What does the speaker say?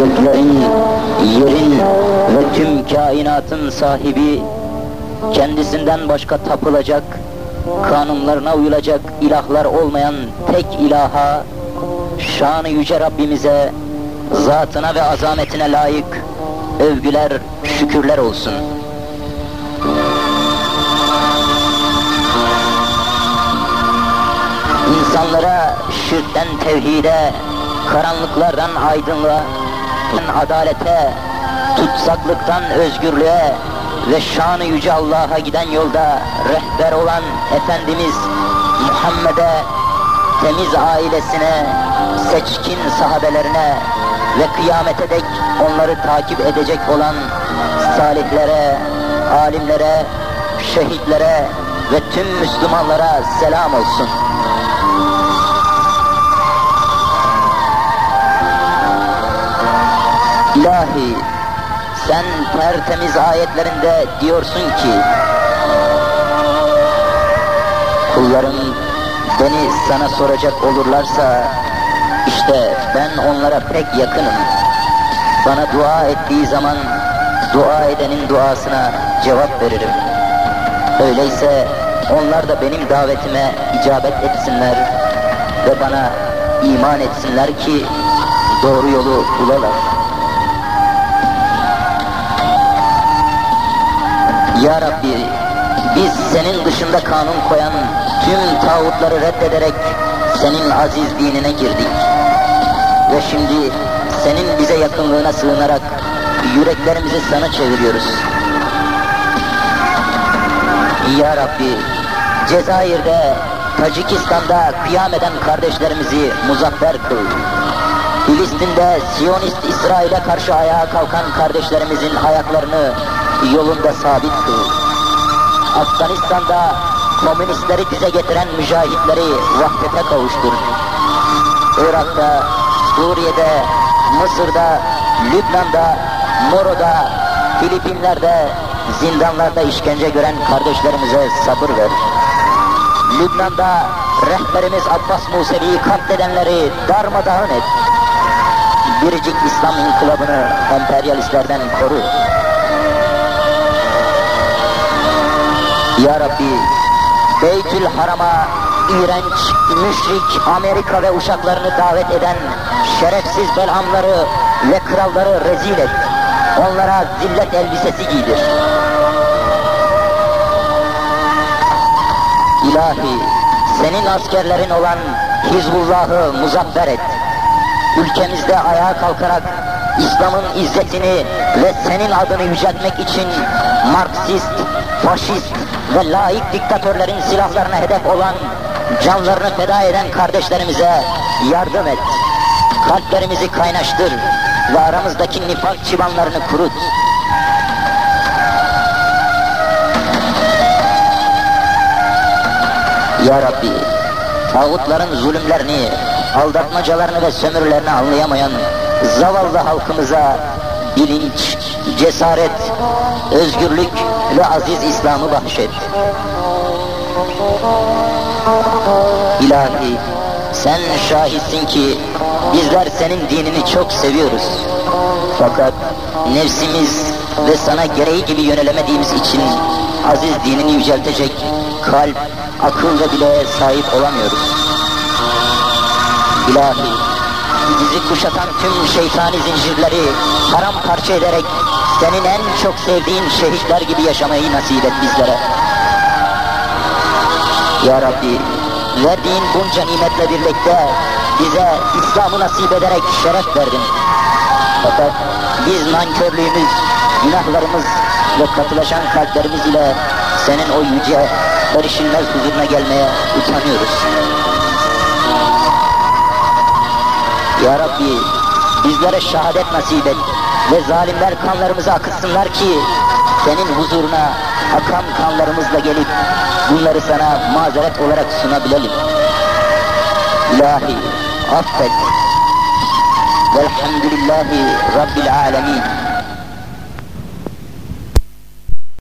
göklerin, yerin ve tüm kainatın sahibi, kendisinden başka tapılacak, kanunlarına uyulacak ilahlar olmayan tek ilaha, şanı yüce Rabbimize, zatına ve azametine layık övgüler, şükürler olsun. İnsanlara şirkten tevhide, karanlıklardan aydınlığa, adalete, tutsaklıktan özgürlüğe ve şanı yüce Allah'a giden yolda rehber olan Efendimiz Muhammed'e, temiz ailesine, seçkin sahabelerine ve kıyamete dek onları takip edecek olan salihlere, alimlere, şehitlere ve tüm Müslümanlara selam olsun. İlahi, sen tertemiz ayetlerinde diyorsun ki, kulların beni sana soracak olurlarsa, işte ben onlara pek yakınım. Bana dua ettiği zaman, dua edenin duasına cevap veririm. Öyleyse onlar da benim davetime icabet etsinler ve bana iman etsinler ki doğru yolu bulalar. Ya Rabbi, biz senin dışında kanun koyan tüm tağutları reddederek senin aziz dinine girdik. Ve şimdi senin bize yakınlığına sığınarak yüreklerimizi sana çeviriyoruz. Ya Rabbi, Cezayir'de, Tacikistan'da kıyam eden kardeşlerimizi muzaffer kıl. Filistin'de Siyonist İsrail'e karşı ayağa kalkan kardeşlerimizin ayaklarını yolunda sabit kıl. Afganistan'da komünistleri dize getiren mücahitleri vahdete kavuştur. Irak'ta, Suriye'de, Mısır'da, Lübnan'da, Moro'da, Filipinler'de, zindanlarda işkence gören kardeşlerimize sabır ver. Lübnan'da rehberimiz Abbas Musevi'yi katledenleri darmadağın et. Biricik İslam inkılabını emperyalistlerden koru. Ya Rabbi, Beytül Haram'a iğrenç, müşrik Amerika ve uşaklarını davet eden şerefsiz belhamları ve kralları rezil et. Onlara zillet elbisesi giydir. İlahi, senin askerlerin olan Hizbullah'ı muzaffer et. Ülkemizde ayağa kalkarak İslam'ın izzetini ve senin adını yüceltmek için Marksist, faşist ve laik diktatörlerin silahlarına hedef olan, canlarını feda eden kardeşlerimize yardım et. Kalplerimizi kaynaştır ve aramızdaki nifak çıbanlarını kurut. Ya Rabbi, tağutların zulümlerini, aldatmacalarını ve sömürülerini anlayamayan zavallı halkımıza bilinç, cesaret, özgürlük ve aziz İslam'ı bahşet. İlahi, sen şahitsin ki bizler senin dinini çok seviyoruz. Fakat nefsimiz ve sana gereği gibi yönelemediğimiz için aziz dinini yüceltecek kalp, akıl ve bileğe sahip olamıyoruz. İlahi, bizi kuşatan tüm şeytani zincirleri paramparça ederek senin en çok sevdiğin şehitler gibi yaşamayı nasip et bizlere. Ya Rabbi, verdiğin bunca nimetle birlikte bize İslam'ı nasip ederek şeref verdin. Fakat biz nankörlüğümüz, günahlarımız ve katılaşan kalplerimiz ile senin o yüce, erişilmez huzuruna gelmeye utanıyoruz. Ya Rabbi bizlere şehadet nasip et ve zalimler kanlarımızı akıtsınlar ki senin huzuruna akan kanlarımızla gelip bunları sana mazeret olarak sunabilelim. İlahi affet. Velhamdülillahi Rabbil alemin.